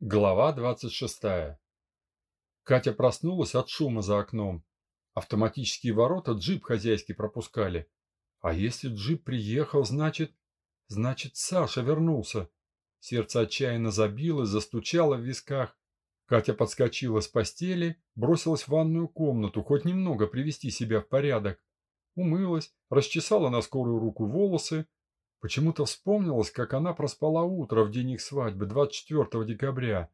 Глава 26. Катя проснулась от шума за окном. Автоматические ворота джип хозяйский пропускали. А если джип приехал, значит... Значит, Саша вернулся. Сердце отчаянно забилось, застучало в висках. Катя подскочила с постели, бросилась в ванную комнату, хоть немного привести себя в порядок. Умылась, расчесала на скорую руку волосы, Почему-то вспомнилось, как она проспала утро в день их свадьбы, 24 декабря.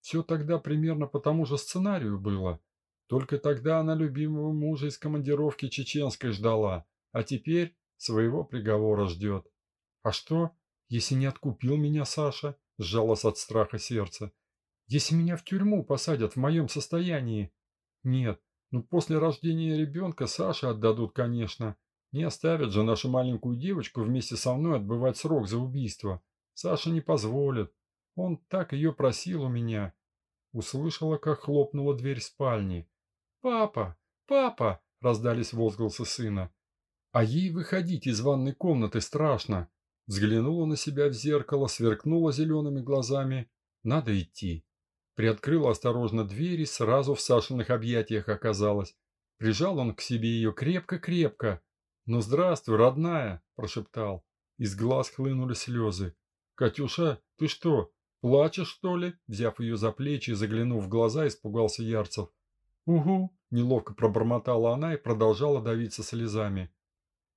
Все тогда примерно по тому же сценарию было. Только тогда она любимого мужа из командировки чеченской ждала, а теперь своего приговора ждет. А что, если не откупил меня Саша? Сжалось от страха сердце. Если меня в тюрьму посадят в моем состоянии? Нет, ну после рождения ребенка Саше отдадут, конечно. Не оставят же нашу маленькую девочку вместе со мной отбывать срок за убийство. Саша не позволит. Он так ее просил у меня. Услышала, как хлопнула дверь спальни. «Папа! Папа!» – раздались возгласы сына. А ей выходить из ванной комнаты страшно. Взглянула на себя в зеркало, сверкнула зелеными глазами. Надо идти. Приоткрыла осторожно дверь и сразу в Сашиных объятиях оказалась. Прижал он к себе ее крепко-крепко. «Ну, здравствуй, родная!» – прошептал. Из глаз хлынули слезы. «Катюша, ты что, плачешь, что ли?» Взяв ее за плечи и заглянув в глаза, испугался Ярцев. «Угу!» – неловко пробормотала она и продолжала давиться слезами.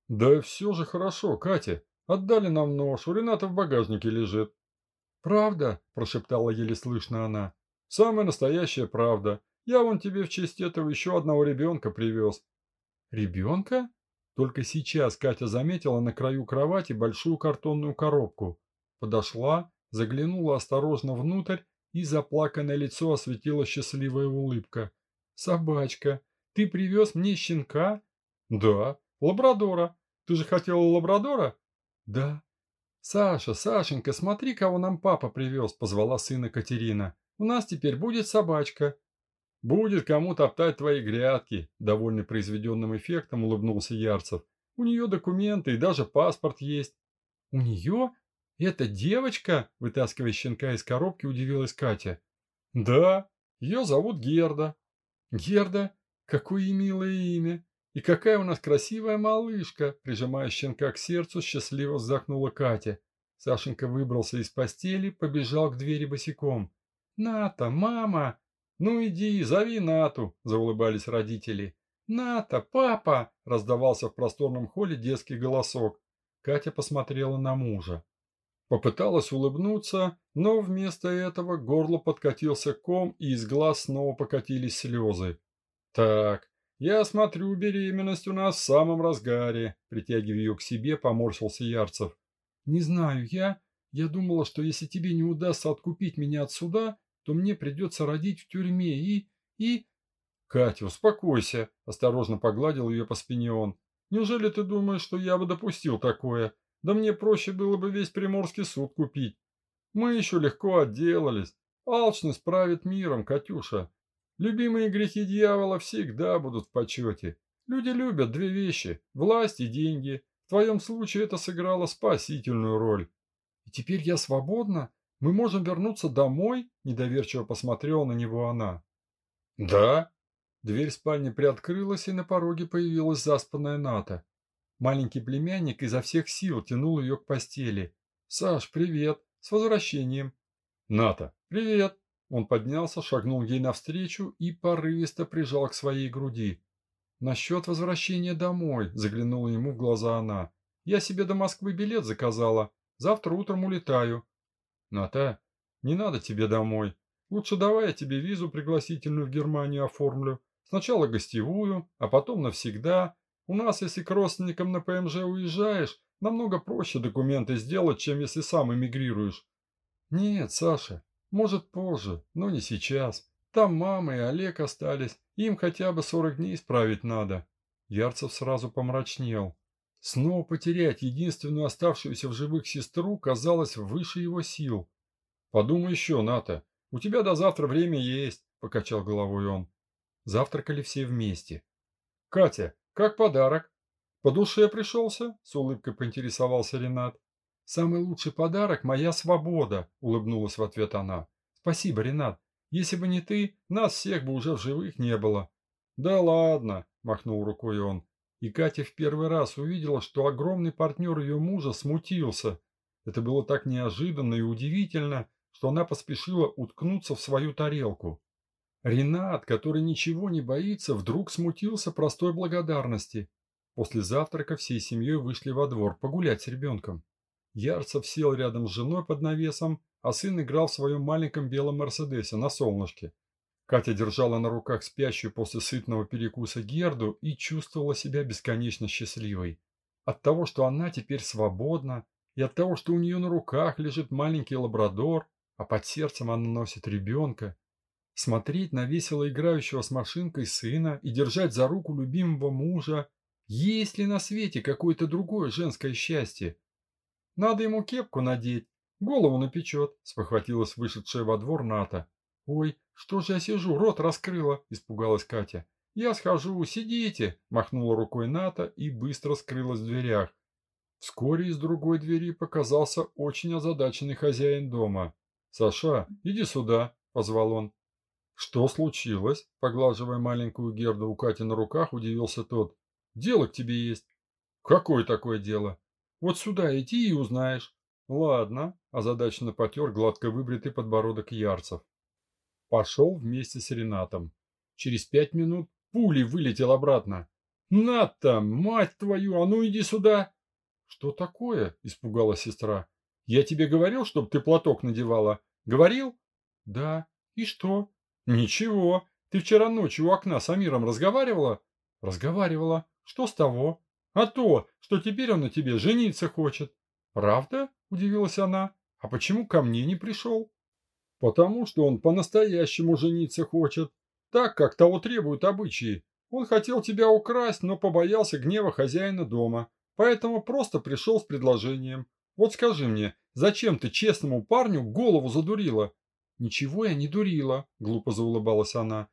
«Да все же хорошо, Катя. Отдали нам нож, у Рената в багажнике лежит». «Правда?» – прошептала еле слышно она. «Самая настоящая правда. Я вон тебе в честь этого еще одного ребенка привез». «Ребенка?» Только сейчас Катя заметила на краю кровати большую картонную коробку. Подошла, заглянула осторожно внутрь, и заплаканное лицо осветила счастливая улыбка. «Собачка, ты привез мне щенка?» «Да, лабрадора. Ты же хотела лабрадора?» «Да». «Саша, Сашенька, смотри, кого нам папа привез», – позвала сына Катерина. «У нас теперь будет собачка». «Будет кому топтать твои грядки», – довольный произведенным эффектом улыбнулся Ярцев. «У нее документы и даже паспорт есть». «У нее? Это девочка?» – вытаскивая щенка из коробки, удивилась Катя. «Да, ее зовут Герда». «Герда? Какое милое имя! И какая у нас красивая малышка!» Прижимая щенка к сердцу, счастливо вздохнула Катя. Сашенька выбрался из постели, побежал к двери босиком. «Ната, мама!» «Ну иди, зови Нату», – заулыбались родители. «Ната, папа!» – раздавался в просторном холле детский голосок. Катя посмотрела на мужа. Попыталась улыбнуться, но вместо этого горло подкатился ком, и из глаз снова покатились слезы. «Так, я смотрю, беременность у нас в самом разгаре», – притягивая ее к себе, поморщился Ярцев. «Не знаю, я... Я думала, что если тебе не удастся откупить меня от суда, то мне придется родить в тюрьме и... и... Катя, успокойся, осторожно погладил ее по спине он. Неужели ты думаешь, что я бы допустил такое? Да мне проще было бы весь Приморский суд купить. Мы еще легко отделались. Алчность правит миром, Катюша. Любимые грехи дьявола всегда будут в почете. Люди любят две вещи – власть и деньги. В твоем случае это сыграло спасительную роль. И теперь я свободна? «Мы можем вернуться домой?» – недоверчиво посмотрела на него она. «Да?» Дверь спальни приоткрылась, и на пороге появилась заспанная Ната. Маленький племянник изо всех сил тянул ее к постели. «Саш, привет! С возвращением!» «Ната, привет!» Он поднялся, шагнул ей навстречу и порывисто прижал к своей груди. «Насчет возвращения домой», – заглянула ему в глаза она. «Я себе до Москвы билет заказала. Завтра утром улетаю. «Ната, не надо тебе домой. Лучше давай я тебе визу пригласительную в Германию оформлю. Сначала гостевую, а потом навсегда. У нас, если к родственникам на ПМЖ уезжаешь, намного проще документы сделать, чем если сам эмигрируешь». «Нет, Саша, может позже, но не сейчас. Там мама и Олег остались, им хотя бы сорок дней исправить надо». Ярцев сразу помрачнел. Снова потерять единственную оставшуюся в живых сестру казалось выше его сил. «Подумай еще, Ната, у тебя до завтра время есть», – покачал головой он. Завтракали все вместе. «Катя, как подарок?» «По душе пришелся?» – с улыбкой поинтересовался Ренат. «Самый лучший подарок – моя свобода», – улыбнулась в ответ она. Спасибо, Ренат. Если бы не ты, нас всех бы уже в живых не было. Да ладно, махнул рукой он. И Катя в первый раз увидела, что огромный партнер ее мужа смутился. Это было так неожиданно и удивительно, что она поспешила уткнуться в свою тарелку. Ренат, который ничего не боится, вдруг смутился простой благодарности. После завтрака всей семьей вышли во двор погулять с ребенком. Ярцев сел рядом с женой под навесом, а сын играл в своем маленьком белом Мерседесе на солнышке. Катя держала на руках спящую после сытного перекуса Герду и чувствовала себя бесконечно счастливой. От того, что она теперь свободна, и от того, что у нее на руках лежит маленький лабрадор, а под сердцем она носит ребенка. Смотреть на весело играющего с машинкой сына и держать за руку любимого мужа есть ли на свете какое-то другое женское счастье? Надо ему кепку надеть, голову напечет, спохватилась вышедшая во двор Ната. Ой, что же я сижу, рот раскрыла, испугалась Катя. Я схожу, сидите, махнула рукой Ната и быстро скрылась в дверях. Вскоре из другой двери показался очень озадаченный хозяин дома. «Саша, иди сюда», — позвал он. «Что случилось?» — поглаживая маленькую Герду у Кати на руках, удивился тот. Дело к тебе есть. Какое такое дело? Вот сюда иди и узнаешь. Ладно, озадаченно потер гладко выбритый подбородок Ярцев. Пошел вместе с Ренатом. Через пять минут пулей вылетел обратно. «Ната, мать твою, а ну иди сюда!» «Что такое?» – испугалась сестра. «Я тебе говорил, чтобы ты платок надевала?» «Говорил?» «Да. И что?» «Ничего. Ты вчера ночью у окна с Амиром разговаривала?» «Разговаривала. Что с того? А то, что теперь он на тебе жениться хочет. Правда? Удивилась она. А почему ко мне не пришел? Потому что он по-настоящему жениться хочет. Так, как того требуют обычаи. Он хотел тебя украсть, но побоялся гнева хозяина дома. Поэтому просто пришел с предложением. Вот скажи мне, зачем ты честному парню голову задурила? Ничего я не дурила, глупо заулыбалась она.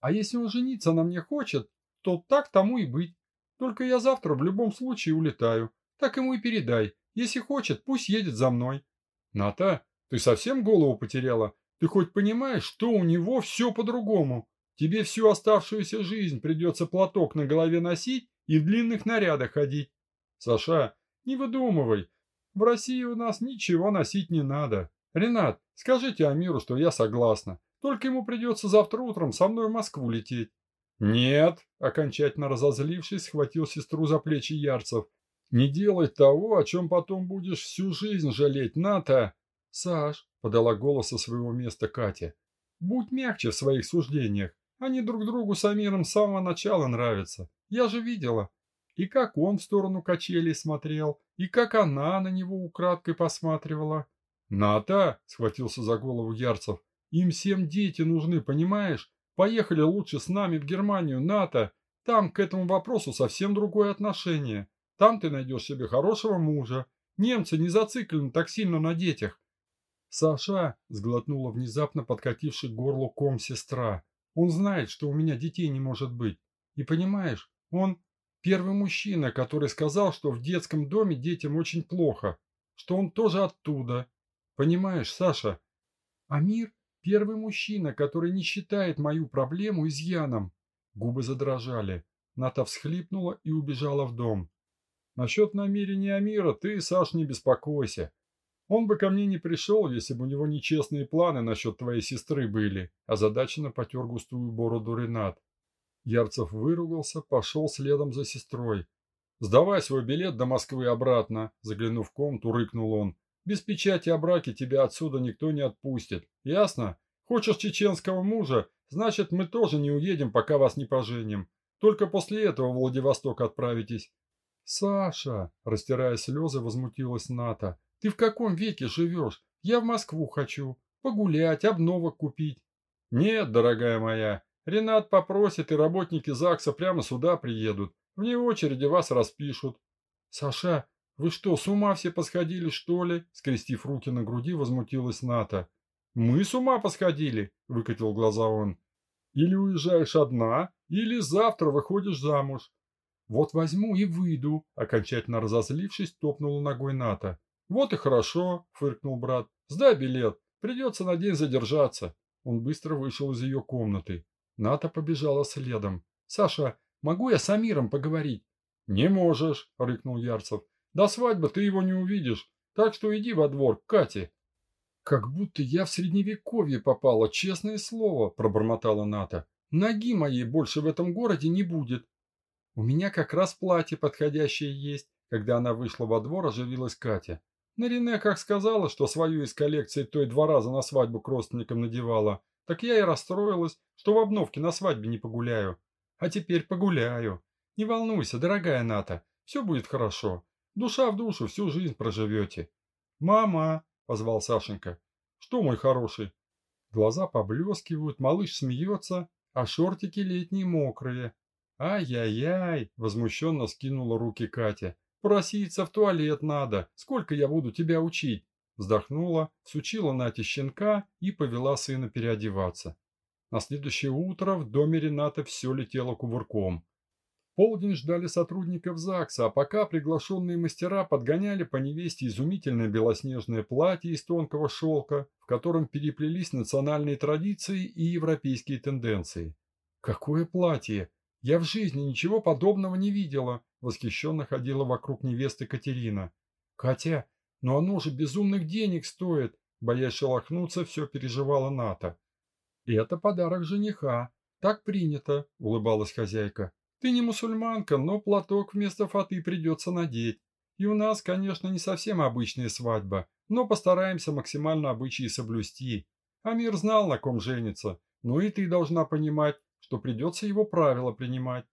А если он жениться на мне хочет, то так тому и быть. Только я завтра в любом случае улетаю. Так ему и передай. Если хочет, пусть едет за мной. Ната, ты совсем голову потеряла? Ты хоть понимаешь, что у него все по-другому? Тебе всю оставшуюся жизнь придется платок на голове носить и в длинных нарядах ходить. Саша, не выдумывай. В России у нас ничего носить не надо. Ренат, скажите Амиру, что я согласна. Только ему придется завтра утром со мной в Москву лететь. «Нет», — окончательно разозлившись, схватил сестру за плечи Ярцев. «Не делай того, о чем потом будешь всю жизнь жалеть, Ната!» «Саш», — подала голос со своего места Катя, — «будь мягче в своих суждениях. Они друг другу с Амиром с самого начала нравятся. Я же видела. И как он в сторону качелей смотрел, и как она на него украдкой посматривала». «Ната!» — схватился за голову Ярцев. «Им всем дети нужны, понимаешь? Поехали лучше с нами в Германию, НАТО. Там к этому вопросу совсем другое отношение. Там ты найдешь себе хорошего мужа. Немцы не зациклены так сильно на детях. Саша сглотнула внезапно подкативший к горлу ком сестра. Он знает, что у меня детей не может быть. И понимаешь, он первый мужчина, который сказал, что в детском доме детям очень плохо, что он тоже оттуда. Понимаешь, Саша? А мир Первый мужчина, который не считает мою проблему изъяном. Губы задрожали. Ната всхлипнула и убежала в дом. Насчет намерения Амира ты, Саш, не беспокойся. Он бы ко мне не пришел, если бы у него нечестные планы насчет твоей сестры были. Озадаченно потер густую бороду Ренат. Ярцев выругался, пошел следом за сестрой. «Сдавай свой билет до Москвы обратно», — заглянув в комнату, рыкнул он. Без печати о браке тебя отсюда никто не отпустит. Ясно? Хочешь чеченского мужа, значит мы тоже не уедем, пока вас не поженим. Только после этого в Владивосток отправитесь. Саша, растирая слезы, возмутилась Ната. Ты в каком веке живешь? Я в Москву хочу. Погулять, обновок купить. Нет, дорогая моя. Ренат попросит, и работники ЗАГСа прямо сюда приедут. Вне очереди вас распишут. Саша, «Вы что, с ума все посходили, что ли?» Скрестив руки на груди, возмутилась Ната. «Мы с ума посходили?» – выкатил глаза он. «Или уезжаешь одна, или завтра выходишь замуж». «Вот возьму и выйду», – окончательно разозлившись, топнула ногой Ната. «Вот и хорошо», – фыркнул брат. «Сдай билет. Придется на день задержаться. Он быстро вышел из ее комнаты. Ната побежала следом. «Саша, могу я с Амиром поговорить?» «Не можешь», — рыкнул Ярцев. «До свадьбы ты его не увидишь, так что иди во двор к Кате». «Как будто я в средневековье попала, честное слово», — пробормотала Ната. «Ноги моей больше в этом городе не будет». «У меня как раз платье подходящее есть», — когда она вышла во двор, оживилась Катя. Нарине как сказала, что свою из коллекции той два раза на свадьбу к родственникам надевала, так я и расстроилась, что в обновке на свадьбе не погуляю. А теперь погуляю. Не волнуйся, дорогая Ната, все будет хорошо. Душа в душу всю жизнь проживете. «Мама!» – позвал Сашенька. «Что, мой хороший?» Глаза поблескивают, малыш смеется, а шортики летние мокрые. «Ай-яй-яй!» – возмущенно скинула руки Катя. Проситься в туалет надо. Сколько я буду тебя учить? Вздохнула, сучила Нате щенка и повела сына переодеваться. На следующее утро в доме Рената все летело кувырком. Полдень ждали сотрудников ЗАГСа, а пока приглашенные мастера подгоняли по невесте изумительное белоснежное платье из тонкого шелка, в котором переплелись национальные традиции и европейские тенденции. Какое платье! Я в жизни ничего подобного не видела, Восхищенно ходила вокруг невесты Катерина. «Катя, но оно же безумных денег стоит!» Боясь шелохнуться, все переживала Ната. «Это подарок жениха. Так принято», — улыбалась хозяйка. «Ты не мусульманка, но платок вместо фаты придется надеть. И у нас, конечно, не совсем обычная свадьба, но постараемся максимально обычаи соблюсти. Амир знал, на ком женится, но и ты должна понимать, что придется его правила принимать.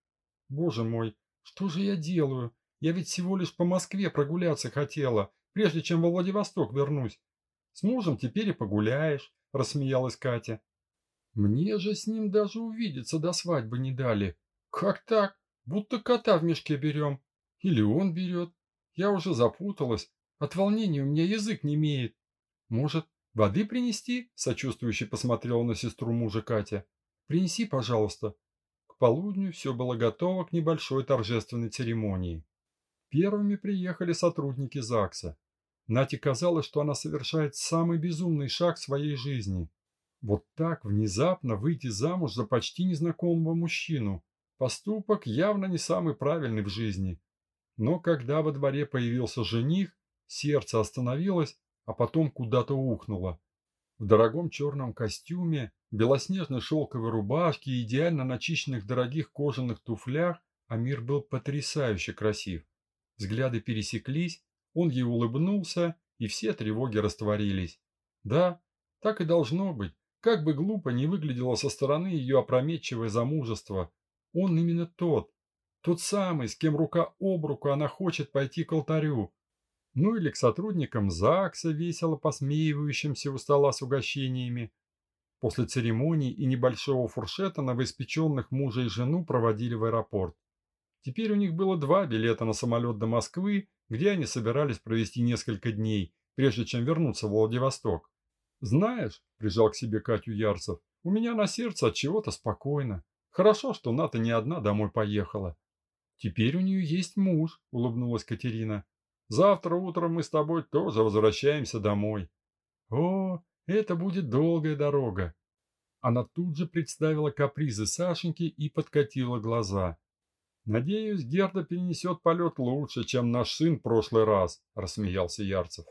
Боже мой, что же я делаю? Я ведь всего лишь по Москве прогуляться хотела, прежде чем во Владивосток вернусь. С мужем теперь и погуляешь, рассмеялась Катя. Мне же с ним даже увидеться до свадьбы не дали. Как так? Будто кота в мешке берем. Или он берет. Я уже запуталась. От волнения у меня язык не имеет. Может, воды принести? Сочувствующе посмотрела на сестру мужа Катя. Принеси, пожалуйста полудню все было готово к небольшой торжественной церемонии. Первыми приехали сотрудники ЗАГСа. Нате казалось, что она совершает самый безумный шаг своей жизни. Вот так внезапно выйти замуж за почти незнакомого мужчину. Поступок явно не самый правильный в жизни. Но когда во дворе появился жених, сердце остановилось, а потом куда-то ухнуло. В дорогом черном костюме, белоснежной шелковой рубашке и идеально начищенных дорогих кожаных туфлях Амир был потрясающе красив. Взгляды пересеклись, он ей улыбнулся, и все тревоги растворились. Да, так и должно быть. Как бы глупо не выглядело со стороны ее опрометчивое замужество, он именно тот, тот самый, с кем рука об руку она хочет пойти к алтарю, ну или к сотрудникам ЗАГСа, весело посмеивающимся у стола с угощениями. После церемонии и небольшого фуршета новоиспеченных мужа и жену проводили в аэропорт. Теперь у них было два билета на самолет до Москвы, где они собирались провести несколько дней, прежде чем вернуться в Владивосток. «Знаешь», – прижал к себе Катю Ярцев, – «у меня на сердце от чего-то спокойно. Хорошо, что Ната не одна домой поехала». «Теперь у нее есть муж», – улыбнулась Катерина. Завтра утром мы с тобой тоже возвращаемся домой. О, это будет долгая дорога. Она тут же представила капризы Сашеньки и подкатила глаза. «Надеюсь, Герда перенесет полет лучше, чем наш сын в прошлый раз», – рассмеялся Ярцев.